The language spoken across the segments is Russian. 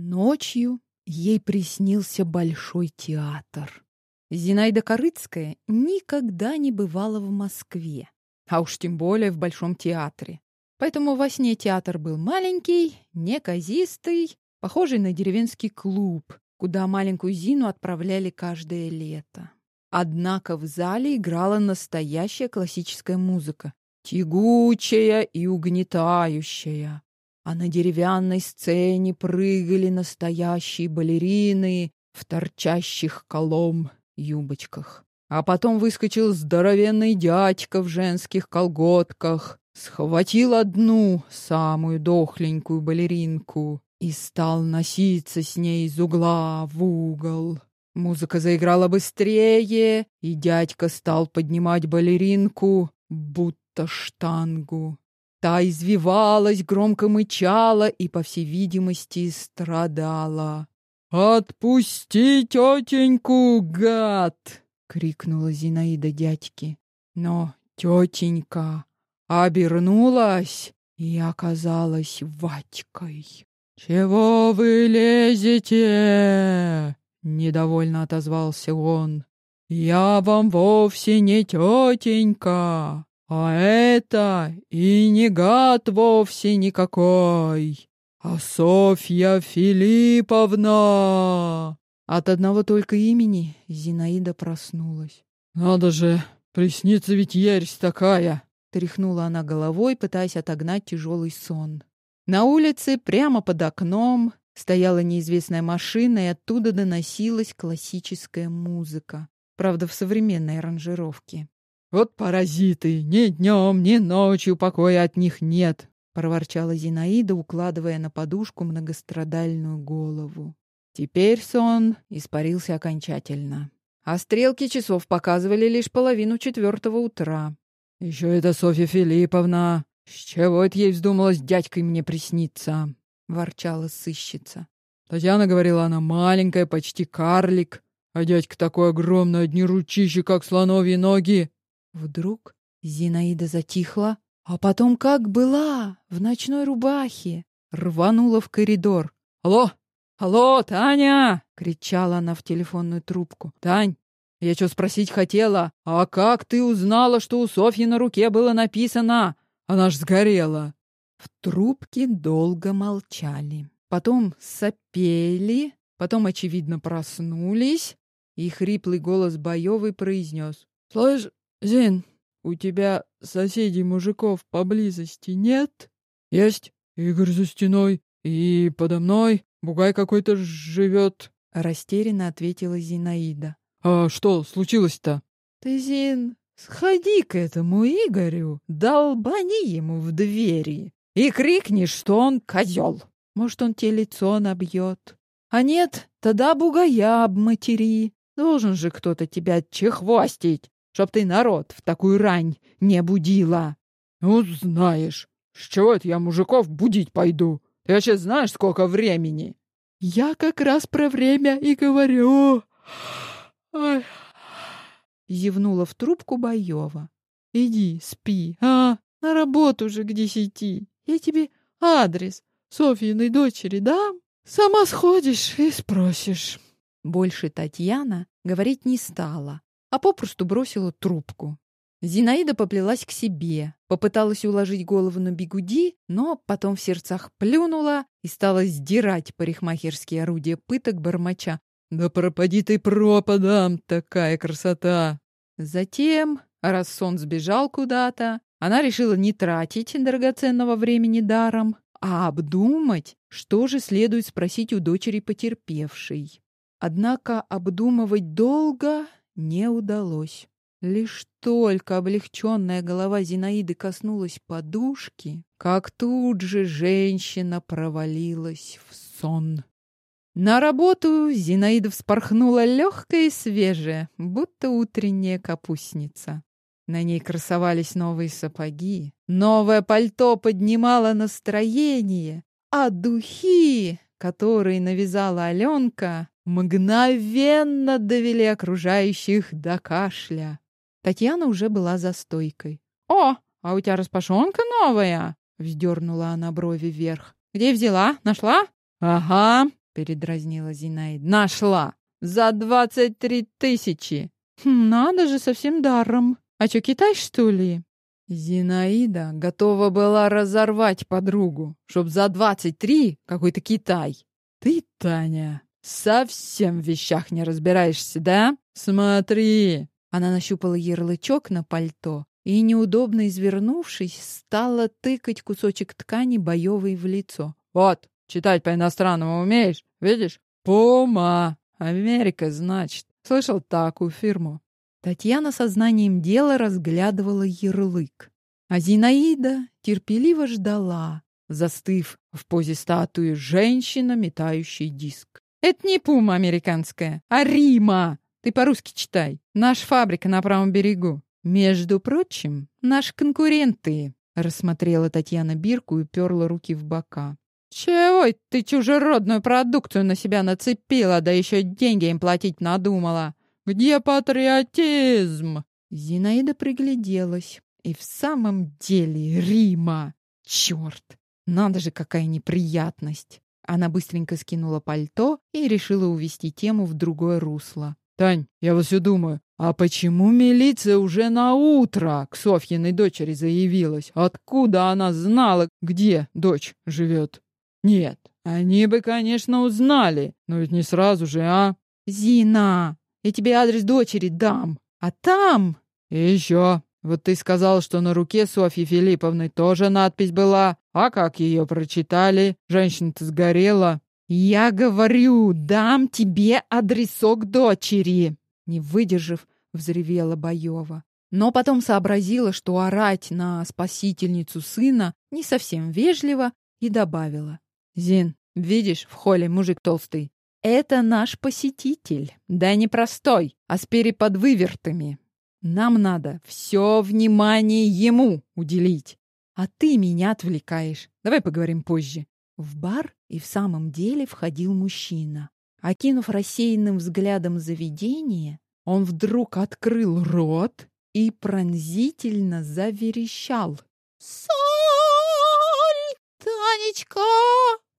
Ночью ей приснился большой театр. Зинаида Корыцкая никогда не бывала в Москве, а уж тем более в Большом театре. Поэтому во сне театр был маленький, неказистый, похожий на деревенский клуб, куда маленькую Зину отправляли каждое лето. Однако в зале играла настоящая классическая музыка, тягучая и угнетающая. А на деревянной сцене прыгали настоящие балерины в торчащих колом юбочках. А потом выскочил здоровенный дядька в женских колготках, схватил одну, самую дохленькую балеринку, и стал носиться с ней из угла в угол. Музыка заиграла быстрее, и дядька стал поднимать балеринку, будто штангу. Та извивалась, громко мычала и, по всей видимости, страдала. «Отпусти тетеньку, гад!» — крикнула Зинаида дядьке. Но тетенька обернулась и оказалась Ватькой. «Чего вы лезете?» — недовольно отозвался он. «Я вам вовсе не тетенька, а это и не гад вовсе никакой, а Софья Филипповна!» От одного только имени Зинаида проснулась. «Надо же, приснится ведь ересь такая!» Тряхнула она головой, пытаясь отогнать тяжелый сон. На улице, прямо под окном, стояла неизвестная машина, и оттуда доносилась классическая музыка. Правда, в современной аранжировке. «Вот паразиты! Ни днем, ни ночью покоя от них нет!» — проворчала Зинаида, укладывая на подушку многострадальную голову. Теперь сон испарился окончательно. А стрелки часов показывали лишь половину четвертого утра. «Еще это Софья Филипповна! С чего это ей вздумалось дядькой мне присниться?» — ворчала сыщица. Татьяна говорила, она маленькая, почти карлик, а дядька такой огромный, одни ручищи, как слоновьи ноги. Вдруг Зинаида затихла, а потом, как была, в ночной рубахе, рванула в коридор. «Алло! Алло, Таня!» — кричала она в телефонную трубку. «Тань, я что спросить хотела? А как ты узнала, что у Софьи на руке было написано? Она ж сгорела. В трубке долго молчали. Потом сопели, потом, очевидно, проснулись, и хриплый голос Боевой произнес. «Слышь, Зин, у тебя соседей мужиков поблизости нет?» «Есть. Игорь за стеной. И подо мной бугай какой-то живет», — растерянно ответила Зинаида. «А что случилось-то?» «Ты, Зин, сходи к этому Игорю, долбани ему в двери и крикни, что он козел. Может, он тебе лицо набьет. А нет, тогда бугая обматери. Должен же кто-то тебя чехвостить, чтоб ты народ в такую рань не будила». «Ну, знаешь, с чего это я мужиков будить пойду? Ты вообще знаешь, сколько времени?» «Я как раз про время и говорю». Ой. Зевнула в трубку Боева. Иди, спи, а? На работу же к десяти. Я тебе адрес Софьиной дочери дам. Сама сходишь и спросишь. Больше Татьяна говорить не стала, а попросту бросила трубку. Зинаида поплелась к себе, попыталась уложить голову на бигуди, но потом в сердцах плюнула и стала сдирать парикмахерские орудия пыток бормоча. Да пропади ты пропадом, такая красота! Затем, раз сон сбежал куда-то, она решила не тратить драгоценного времени даром, а обдумать, что же следует спросить у дочери потерпевшей. Однако обдумывать долго не удалось. Лишь только облегченная голова Зинаиды коснулась подушки, как тут же женщина провалилась в сон. На работу Зинаида вспорхнула легкая и свежая, будто утренняя капустница. На ней красовались новые сапоги, новое пальто поднимало настроение, а духи, которые навязала Аленка, мгновенно довели окружающих до кашля. Татьяна уже была за стойкой. «О, а у тебя распашонка новая!» — вздернула она брови вверх. «Где взяла? Нашла?» «Ага, передразнила Зинаида. Нашла! За двадцать три тысячи! Хм, надо же, совсем даром. А что, Китай, что ли? Зинаида готова была разорвать подругу, чтоб за двадцать три какой-то Китай. Ты, Таня, совсем в вещах не разбираешься, да? Смотри. Она нащупала ярлычок на пальто и, неудобно извернувшись, стала тыкать кусочек ткани боевой в лицо. Вот, читать по-иностранному умеешь? Видишь? Пума. Америка, значит. Слышал такую фирму? Татьяна сознанием дела разглядывала ярлык. А Зинаида терпеливо ждала, застыв в позе статуи женщина, метающий диск. «Это не пума американская, а Рима! Ты по-русски читай. Наша фабрика на правом берегу. Между прочим, наши конкуренты», — рассмотрела Татьяна бирку и перла руки в бока. «Чего ты чужеродную продукцию на себя нацепила, да еще деньги им платить надумала? Где патриотизм?» Зинаида пригляделась. И в самом деле Рима! Черт! Надо же, какая неприятность! Она быстренько скинула пальто и решила увести тему в другое русло. «Тань, я вот все думаю, а почему милиция уже на утро к Софьиной дочери заявилась? Откуда она знала, где дочь живет?» «Нет, они бы, конечно, узнали, но ведь не сразу же, а?» «Зина, я тебе адрес дочери дам. А там...» «И еще. Вот ты сказал, что на руке Софьи Филипповны тоже надпись была. А как ее прочитали? Женщина-то сгорела». «Я говорю, дам тебе адресок дочери!» Не выдержав, взревела Боева. Но потом сообразила, что орать на спасительницу сына не совсем вежливо, и добавила. «Зин, видишь, в холле мужик толстый. Это наш посетитель. Да не простой, а с переподвывертами. Нам надо все внимание ему уделить. А ты меня отвлекаешь. Давай поговорим позже. В бар и в самом деле входил мужчина. Окинув рассеянным взглядом заведение, он вдруг открыл рот и пронзительно заверещал. «Соль! Танечка,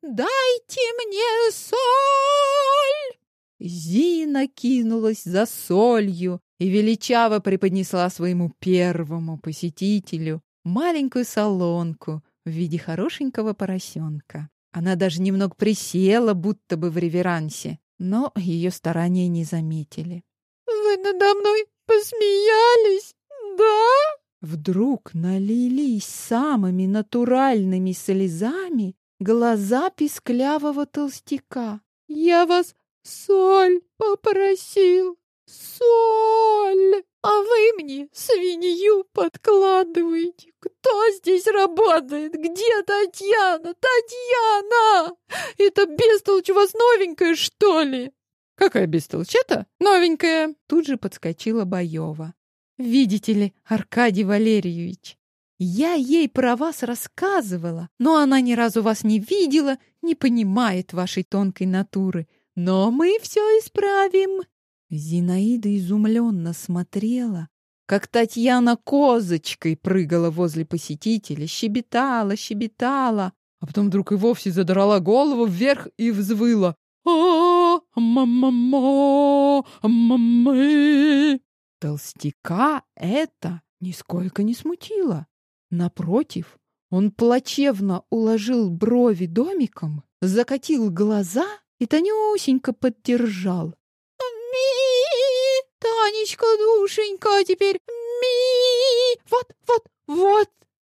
дайте мне соль!» Зина кинулась за солью и величаво преподнесла своему первому посетителю маленькую солонку в виде хорошенького поросенка. Она даже немного присела, будто бы в реверансе, но ее старания не заметили. «Вы надо мной посмеялись, да?» Вдруг налились самыми натуральными слезами глаза писклявого толстяка. «Я вас соль попросил, соль, а вы мне свинью подкладываете. Кто здесь работает? Где Татьяна? Татьяна! Это бестолочь у вас новенькая, что ли?» «Какая бестолочь? Это новенькая!» Тут же подскочила Боева. «Видите ли, Аркадий Валерьевич, я ей про вас рассказывала, но она ни разу вас не видела, не понимает вашей тонкой натуры. Но мы все исправим. Зинаида изумленно смотрела, как Татьяна козочкой прыгала возле посетителя, щебетала, щебетала, а потом вдруг и вовсе задрала голову вверх и взвыла. «А, мама, мамы!» Толстяка это нисколько не смутило. Напротив, он плачевно уложил брови домиком, закатил глаза и тонюсенько поддержал. «Ми! Танечка, душенька, теперь ми! Вот, вот, вот!»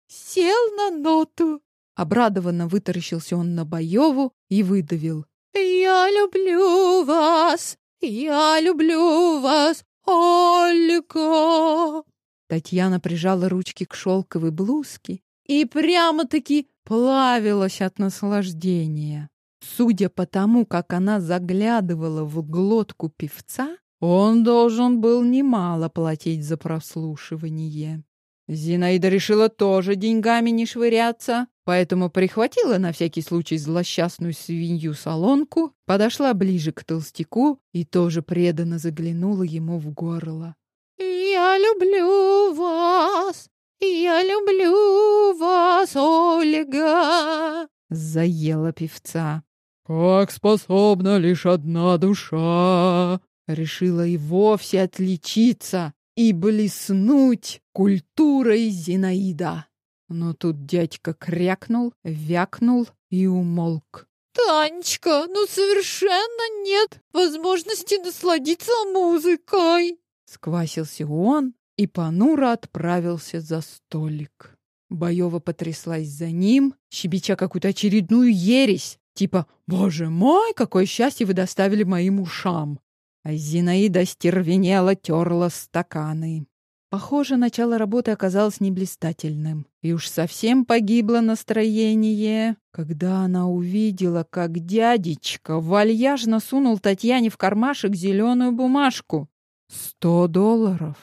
Сел на ноту. Обрадованно вытаращился он на Боеву и выдавил. «Я люблю вас! Я люблю вас, Ольга!» Татьяна прижала ручки к шелковой блузке и прямо-таки плавилась от наслаждения. Судя по тому, как она заглядывала в глотку певца, он должен был немало платить за прослушивание. Зинаида решила тоже деньгами не швыряться, поэтому прихватила на всякий случай злосчастную свинью-солонку, подошла ближе к толстяку и тоже преданно заглянула ему в горло. «Я люблю вас! Я люблю вас, Ольга!» Заела певца. Как способна лишь одна душа, решила и вовсе отличиться и блеснуть культурой Зинаида. Но тут дядька крякнул, вякнул и умолк. «Танечка, ну совершенно нет возможности насладиться музыкой!» Сквасился он и понуро отправился за столик. Боева потряслась за ним, щебеча какую-то очередную ересь, типа «Боже мой, какое счастье вы доставили моим ушам!» А Зинаида стервенела, терла стаканы. Похоже, начало работы оказалось неблистательным. И уж совсем погибло настроение, когда она увидела, как дядечка вальяжно сунул Татьяне в кармашек зеленую бумажку. Сто долларов.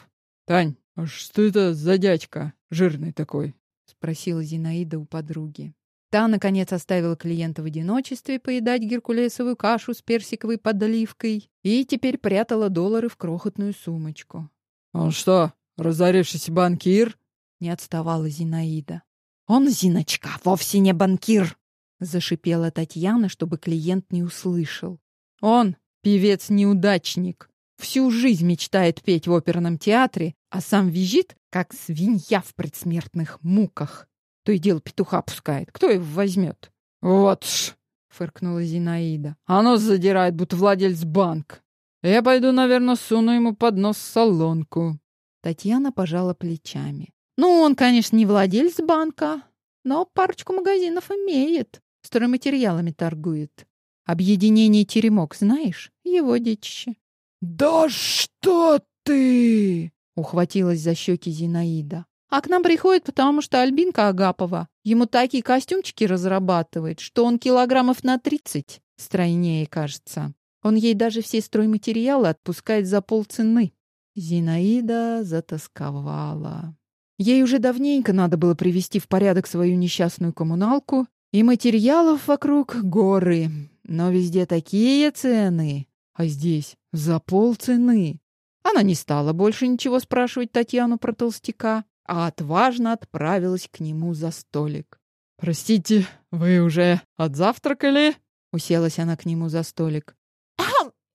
«Тань, а что это за дядька жирный такой?» — спросила Зинаида у подруги. Та, наконец, оставила клиента в одиночестве поедать геркулесовую кашу с персиковой подливкой и теперь прятала доллары в крохотную сумочку. «Он что, разорившийся банкир?» — не отставала Зинаида. «Он, Зиночка, вовсе не банкир!» — зашипела Татьяна, чтобы клиент не услышал. «Он певец-неудачник. Всю жизнь мечтает петь в оперном театре, а сам визжит, как свинья в предсмертных муках. То и дело петуха пускает. Кто его возьмет? Вот ж, фыркнула Зинаида. Оно задирает, будто владелец банк. Я пойду, наверное, суну ему под нос солонку. Татьяна пожала плечами. Ну, он, конечно, не владелец банка, но парочку магазинов имеет. Стройматериалами торгует. Объединение «Теремок» знаешь? Его детище. «Да что ты!» — ухватилась за щеки Зинаида. А к нам приходит, потому что Альбинка Агапова ему такие костюмчики разрабатывает, что он килограммов на тридцать стройнее, кажется. Он ей даже все стройматериалы отпускает за полцены. Зинаида затасковала. Ей уже давненько надо было привести в порядок свою несчастную коммуналку, и материалов вокруг горы, но везде такие цены, а здесь за полцены. Она не стала больше ничего спрашивать Татьяну про толстяка, а отважно отправилась к нему за столик. «Простите, вы уже отзавтракали?» Уселась она к нему за столик.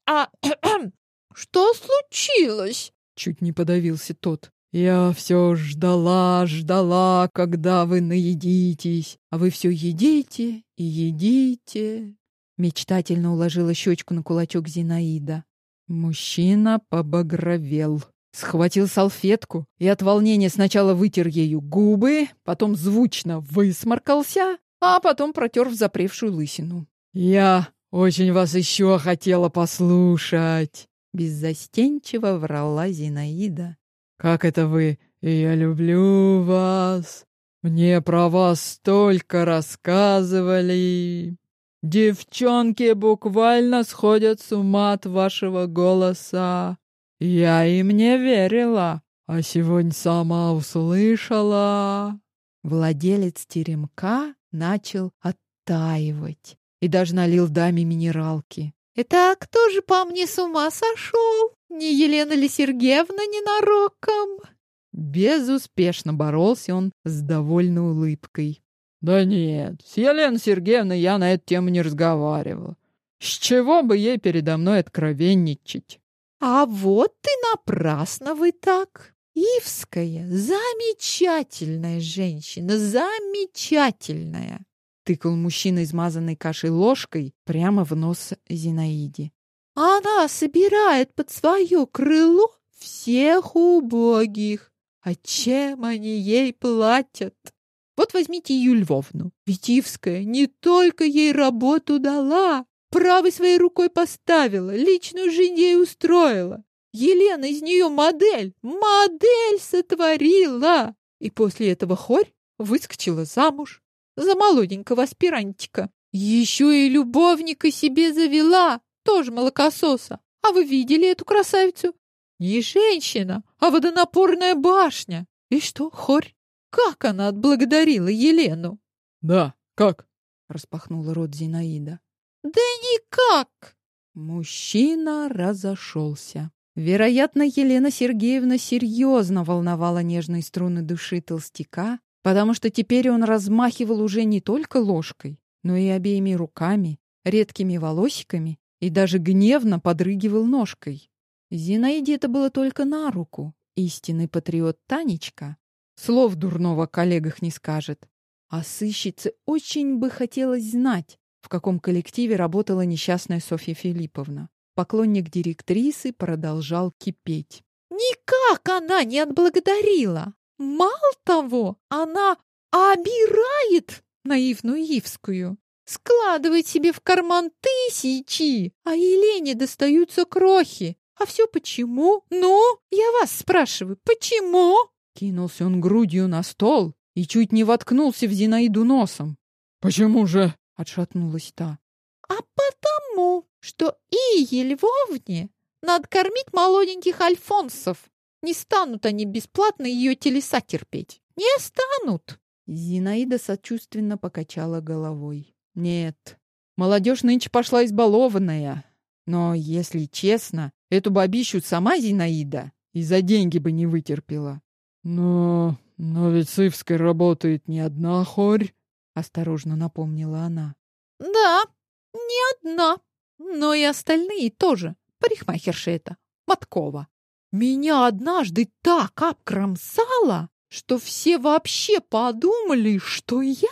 «А что случилось?» Чуть не подавился тот. «Я все ждала, ждала, когда вы наедитесь, а вы все едите и едите». Мечтательно уложила щечку на кулачок Зинаида. Мужчина побагровел. Схватил салфетку и от волнения сначала вытер ею губы, потом звучно высморкался, а потом протер в лысину. «Я очень вас еще хотела послушать!» Беззастенчиво врала Зинаида. «Как это вы? Я люблю вас! Мне про вас столько рассказывали!» Девчонки буквально сходят с ума от вашего голоса. Я им не верила, а сегодня сама услышала. Владелец теремка начал оттаивать и даже налил даме минералки. «Это кто же по мне с ума сошел? Не Елена ли Сергеевна ненароком?» Безуспешно боролся он с довольной улыбкой. «Да нет, с Еленой Сергеевной я на эту тему не разговаривала. С чего бы ей передо мной откровенничать?» А вот ты напрасно вы так. Ивская, замечательная женщина, замечательная. Тыкал мужчина, измазанной кашей ложкой, прямо в нос Зинаиде. Она собирает под свое крыло всех убогих. А чем они ей платят? Вот возьмите Юль Львовну. Витивская не только ей работу дала, Правой своей рукой поставила, личную жизнь ей устроила. Елена из нее модель, модель сотворила. И после этого хорь выскочила замуж за молоденького аспирантика. Еще и любовника себе завела, тоже молокососа. А вы видели эту красавицу? Не женщина, а водонапорная башня. И что, хорь? Как она отблагодарила Елену? Да, как? Распахнула рот Зинаида. Да никак. Мужчина разошелся. Вероятно, Елена Сергеевна серьезно волновала нежные струны души толстяка, потому что теперь он размахивал уже не только ложкой, но и обеими руками. редкими волосиками и даже гневно подрыгивал ножкой. Зинаиде это было только на руку. Истинный патриот Танечка слов дурного коллегах не скажет. А сыщице очень бы хотелось знать, в каком коллективе работала несчастная Софья Филипповна. Поклонник директрисы продолжал кипеть. Никак она не отблагодарила. Мало того, она обирает наивную Ивскую. Складывает себе в карман тысячи, а Елене достаются крохи. А все почему? Ну, я вас спрашиваю, почему? Кинулся он грудью на стол и чуть не воткнулся в Зинаиду носом. «Почему же?» — отшатнулась та. «А потому, что и Львовне надо кормить молоденьких альфонсов. Не станут они бесплатно ее телеса терпеть. Не станут!» Зинаида сочувственно покачала головой. «Нет, молодежь нынче пошла избалованная. Но, если честно, эту бабищу сама Зинаида и за деньги бы не вытерпела. Но «Но ведь с Ивской работает не одна хорь», — осторожно напомнила она. «Да, не одна, но и остальные тоже. Парикмахерша это, Маткова. Меня однажды так обкромсала, что все вообще подумали, что я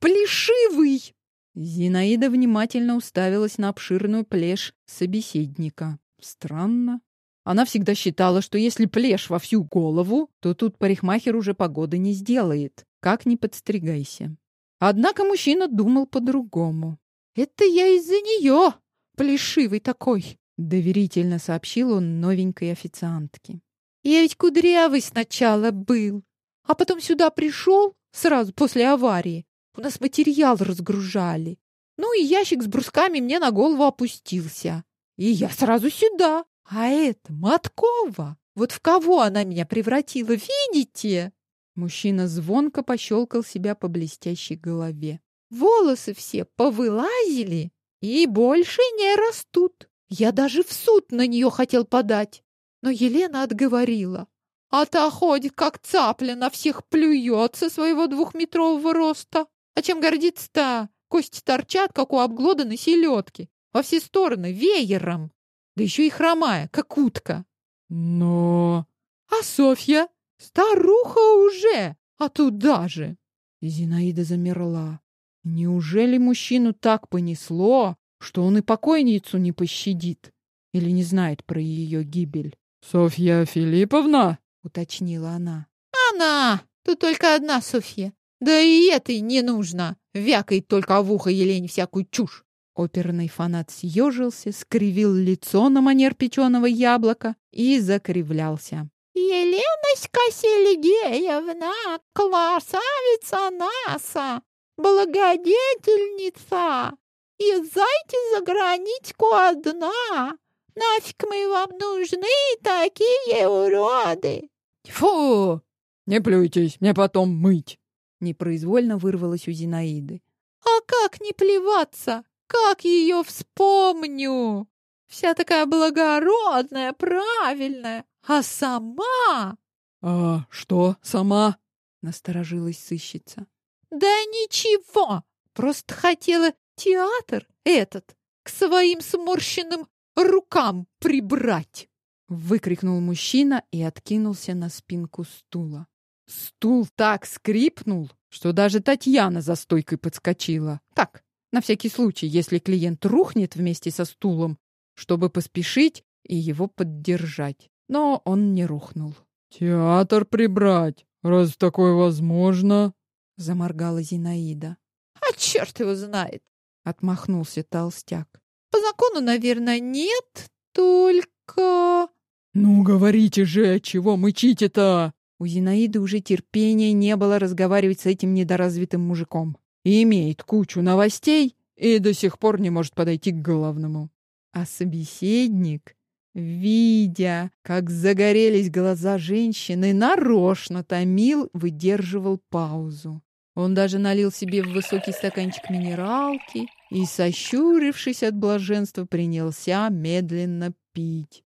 плешивый». Зинаида внимательно уставилась на обширную плешь собеседника. Странно. Она всегда считала, что если плешь во всю голову, то тут парикмахер уже погоды не сделает. Как ни подстригайся. Однако мужчина думал по-другому. «Это я из-за нее, плешивый такой», — доверительно сообщил он новенькой официантке. «Я ведь кудрявый сначала был, а потом сюда пришел сразу после аварии. У нас материал разгружали. Ну и ящик с брусками мне на голову опустился. И я сразу сюда. А это Маткова! Вот в кого она меня превратила, видите? Мужчина звонко пощелкал себя по блестящей голове. Волосы все повылазили и больше не растут. Я даже в суд на нее хотел подать, но Елена отговорила. А та ходит, как цапля, на всех плюет со своего двухметрового роста. А чем гордится-то? Кости торчат, как у обглоданной селедки, во все стороны, веером да еще и хромая, как утка. Но... А Софья? Старуха уже, а туда же. Зинаида замерла. Неужели мужчину так понесло, что он и покойницу не пощадит? Или не знает про ее гибель? «Софья Филипповна?» — уточнила она. «Она! Тут только одна Софья. Да и этой не нужно. Вякает только в ухо Елене всякую чушь. Оперный фанат съежился, скривил лицо на манер печеного яблока и закривлялся. «Еленочка Сергеевна, красавица наса, благодетельница, и зайти за границу одна. Нафиг мы вам нужны такие уроды?» «Фу! Не плюйтесь, мне потом мыть!» Непроизвольно вырвалось у Зинаиды. «А как не плеваться? Как ее вспомню! Вся такая благородная, правильная, а сама... А что сама? Насторожилась сыщица. Да ничего, просто хотела театр этот к своим сморщенным рукам прибрать. Выкрикнул мужчина и откинулся на спинку стула. Стул так скрипнул, что даже Татьяна за стойкой подскочила. Так, на всякий случай, если клиент рухнет вместе со стулом, чтобы поспешить и его поддержать. Но он не рухнул. «Театр прибрать, раз такое возможно», — заморгала Зинаида. «А черт его знает!» — отмахнулся толстяк. «По закону, наверное, нет, только...» «Ну, говорите же, чего мычите-то?» У Зинаиды уже терпения не было разговаривать с этим недоразвитым мужиком и имеет кучу новостей и до сих пор не может подойти к главному. А собеседник, видя, как загорелись глаза женщины, нарочно томил, выдерживал паузу. Он даже налил себе в высокий стаканчик минералки и, сощурившись от блаженства, принялся медленно пить.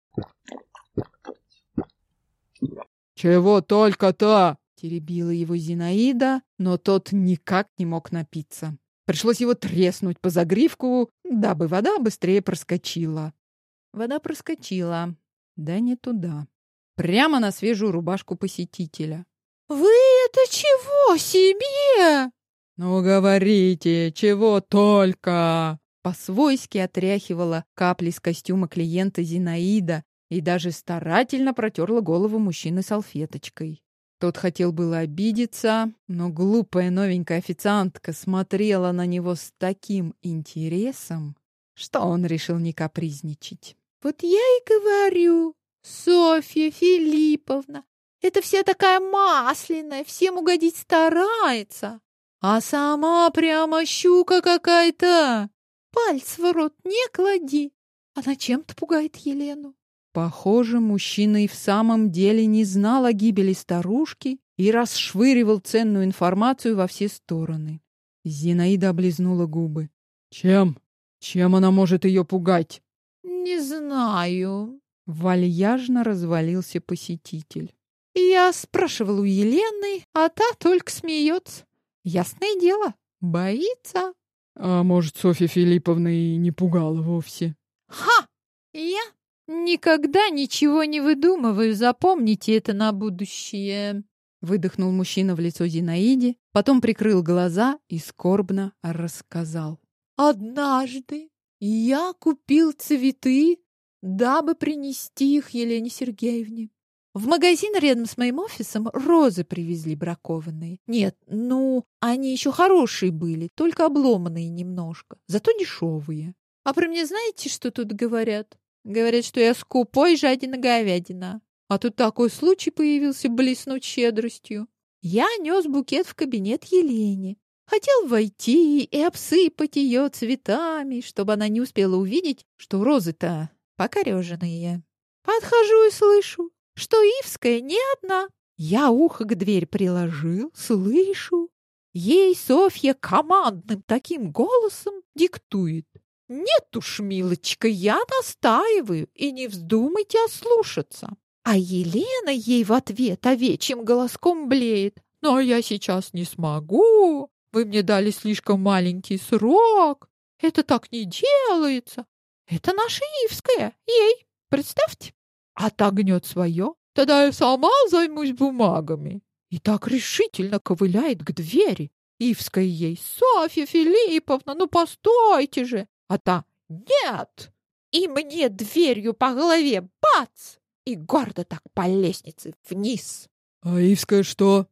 «Чего только-то!» Теребила его Зинаида, но тот никак не мог напиться. Пришлось его треснуть по загривку, дабы вода быстрее проскочила. Вода проскочила. Да не туда. Прямо на свежую рубашку посетителя. «Вы это чего себе?» «Ну, говорите, чего только!» По-свойски отряхивала капли с костюма клиента Зинаида и даже старательно протерла голову мужчины салфеточкой. Тот хотел было обидеться, но глупая новенькая официантка смотрела на него с таким интересом, что он решил не капризничать. «Вот я и говорю, Софья Филипповна, это вся такая масляная, всем угодить старается, а сама прямо щука какая-то. Пальц в рот не клади, она чем-то пугает Елену. Похоже, мужчина и в самом деле не знал о гибели старушки и расшвыривал ценную информацию во все стороны. Зинаида облизнула губы. «Чем? Чем она может ее пугать?» «Не знаю», — вальяжно развалился посетитель. «Я спрашивал у Елены, а та только смеется. Ясное дело, боится». «А может, Софья Филипповна и не пугала вовсе?» «Ха! Я никогда ничего не выдумываю, запомните это на будущее». Выдохнул мужчина в лицо Зинаиде, потом прикрыл глаза и скорбно рассказал. «Однажды я купил цветы, дабы принести их Елене Сергеевне. В магазин рядом с моим офисом розы привезли бракованные. Нет, ну, они еще хорошие были, только обломанные немножко, зато дешевые. А про меня знаете, что тут говорят? Говорят, что я скупой жадина-говядина. А тут такой случай появился блеснуть щедростью. Я нес букет в кабинет Елене. Хотел войти и обсыпать ее цветами, чтобы она не успела увидеть, что розы-то покореженные. Подхожу и слышу, что Ивская не одна. Я ухо к дверь приложил, слышу. Ей Софья командным таким голосом диктует. «Нет уж, милочка, я настаиваю, и не вздумайте ослушаться». А Елена ей в ответ овечьим голоском блеет. «Но я сейчас не смогу. Вы мне дали слишком маленький срок. Это так не делается. Это наша Ивская. Ей, представьте. Отогнет свое, тогда я сама займусь бумагами». И так решительно ковыляет к двери. Ивская ей, «Софья Филипповна, ну постойте же! А та «Нет!» И мне дверью по голове бац! И гордо так по лестнице вниз. «А Ивская что?»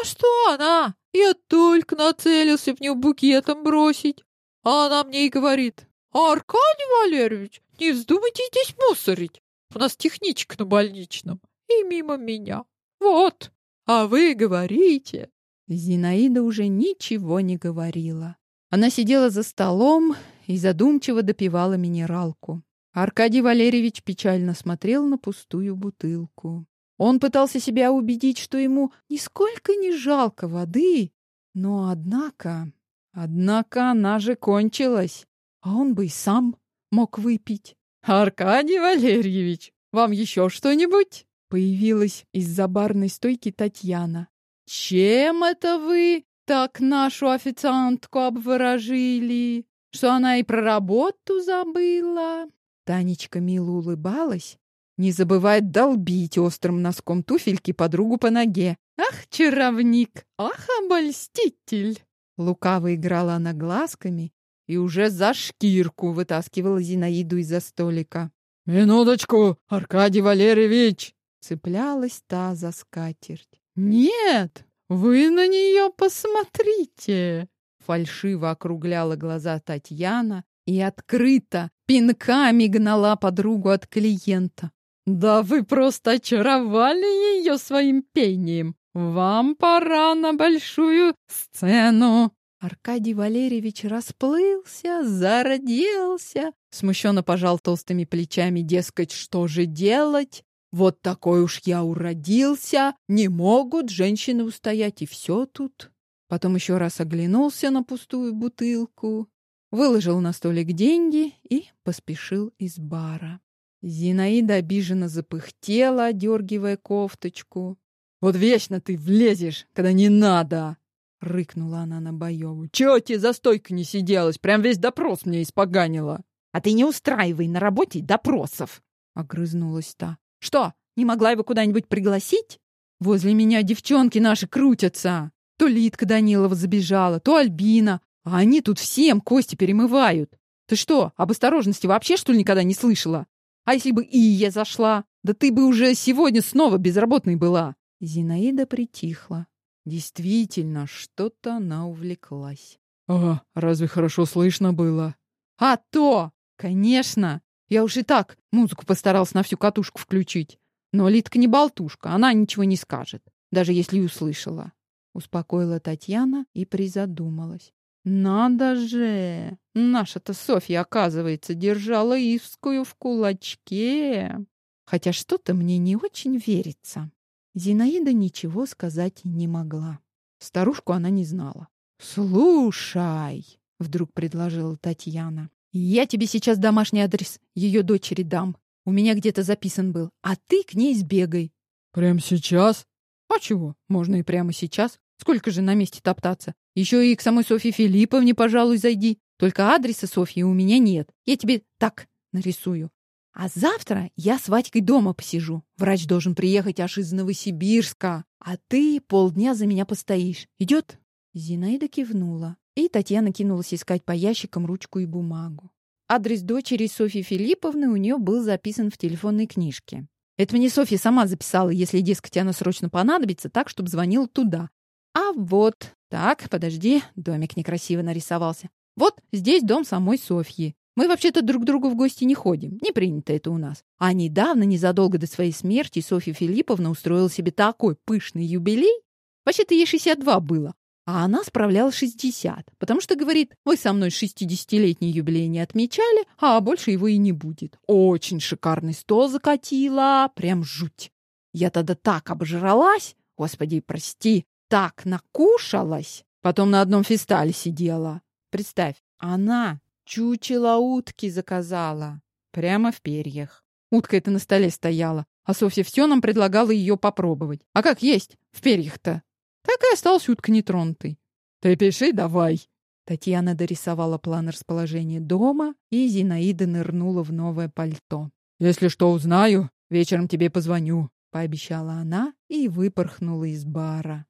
«А что она? Я только нацелился в нее букетом бросить. А она мне и говорит, «Аркадий Валерьевич, не вздумайте здесь мусорить. У нас техничка на больничном». И мимо меня. Вот. А вы говорите. Зинаида уже ничего не говорила. Она сидела за столом и задумчиво допивала минералку. Аркадий Валерьевич печально смотрел на пустую бутылку. Он пытался себя убедить, что ему нисколько не жалко воды, но однако... Однако она же кончилась, а он бы и сам мог выпить. «Аркадий Валерьевич, вам еще что-нибудь?» Появилась из-за барной стойки Татьяна. «Чем это вы так нашу официантку обворожили?» что она и про работу забыла. Танечка мило улыбалась, не забывает долбить острым носком туфельки подругу по ноге. «Ах, чаровник! Ах, обольститель!» Лукаво играла она глазками и уже за шкирку вытаскивала Зинаиду из-за столика. «Минуточку, Аркадий Валерьевич!» Цеплялась та за скатерть. «Нет, вы на нее посмотрите!» Фальшиво округляла глаза Татьяна и открыто пинками гнала подругу от клиента. «Да вы просто очаровали ее своим пением! Вам пора на большую сцену!» Аркадий Валерьевич расплылся, зародился, смущенно пожал толстыми плечами, дескать, что же делать? Вот такой уж я уродился, не могут женщины устоять, и все тут. Потом еще раз оглянулся на пустую бутылку, выложил на столик деньги и поспешил из бара. Зинаида обиженно запыхтела, одергивая кофточку. «Вот вечно ты влезешь, когда не надо!» — рыкнула она на Боеву. «Чего тебе за стойкой не сиделась? Прям весь допрос мне испоганила!» «А ты не устраивай на работе допросов!» — огрызнулась та. «Что, не могла его куда-нибудь пригласить?» «Возле меня девчонки наши крутятся. То Литка Данилова забежала, то Альбина. А они тут всем кости перемывают. Ты что, об осторожности вообще, что ли, никогда не слышала? А если бы Ия зашла? Да ты бы уже сегодня снова безработной была!» Зинаида притихла. Действительно, что-то она увлеклась. «А, разве хорошо слышно было?» «А то! Конечно! Я уж и так музыку постарался на всю катушку включить. Но Литка не болтушка, она ничего не скажет, даже если и услышала». Успокоила Татьяна и призадумалась. «Надо же! Наша-то Софья, оказывается, держала Ивскую в кулачке. Хотя что-то мне не очень верится». Зинаида ничего сказать не могла. Старушку она не знала. «Слушай», — вдруг предложила Татьяна, «я тебе сейчас домашний адрес ее дочери дам. У меня где-то записан был, а ты к ней сбегай». «Прямо сейчас?» «А чего? Можно и прямо сейчас. Сколько же на месте топтаться? Еще и к самой Софье Филипповне, пожалуй, зайди. Только адреса Софьи у меня нет. Я тебе так нарисую. А завтра я с Ватькой дома посижу. Врач должен приехать аж из Новосибирска. А ты полдня за меня постоишь. Идет?» Зинаида кивнула. И Татьяна кинулась искать по ящикам ручку и бумагу. Адрес дочери Софьи Филипповны у нее был записан в телефонной книжке. Это мне Софья сама записала, если, дескать, она срочно понадобится, так, чтобы звонила туда. А вот... Так, подожди, домик некрасиво нарисовался. Вот здесь дом самой Софьи. Мы вообще-то друг к другу в гости не ходим. Не принято это у нас. А недавно, незадолго до своей смерти, Софья Филипповна устроила себе такой пышный юбилей. Вообще-то ей 62 было. А она справляла 60. Потому что, говорит, вы со мной 60-летний юбилей не отмечали, а больше его и не будет. Очень шикарный стол закатила. Прям жуть. Я тогда так обожралась. Господи, прости. Так накушалась. Потом на одном фестале сидела. Представь, она Чучело утки заказала. Прямо в перьях. Утка эта на столе стояла, а Софья все нам предлагала ее попробовать. А как есть, в перьях-то. Так и осталась утка нетронутой. Ты пиши давай. Татьяна дорисовала план расположения дома, и Зинаида нырнула в новое пальто. «Если что узнаю, вечером тебе позвоню», — пообещала она и выпорхнула из бара.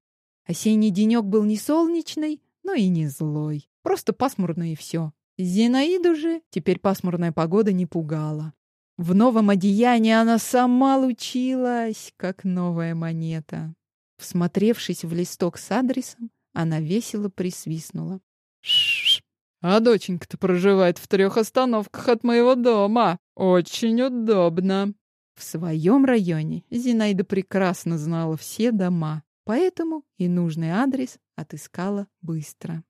Осенний денек был не солнечный, но и не злой. Просто пасмурно и все. Зинаиду же теперь пасмурная погода не пугала. В новом одеянии она сама лучилась, как новая монета. Всмотревшись в листок с адресом, она весело присвистнула. Ш А доченька-то проживает в трех остановках от моего дома. Очень удобно. В своем районе Зинаида прекрасно знала все дома, поэтому и нужный адрес отыскала быстро.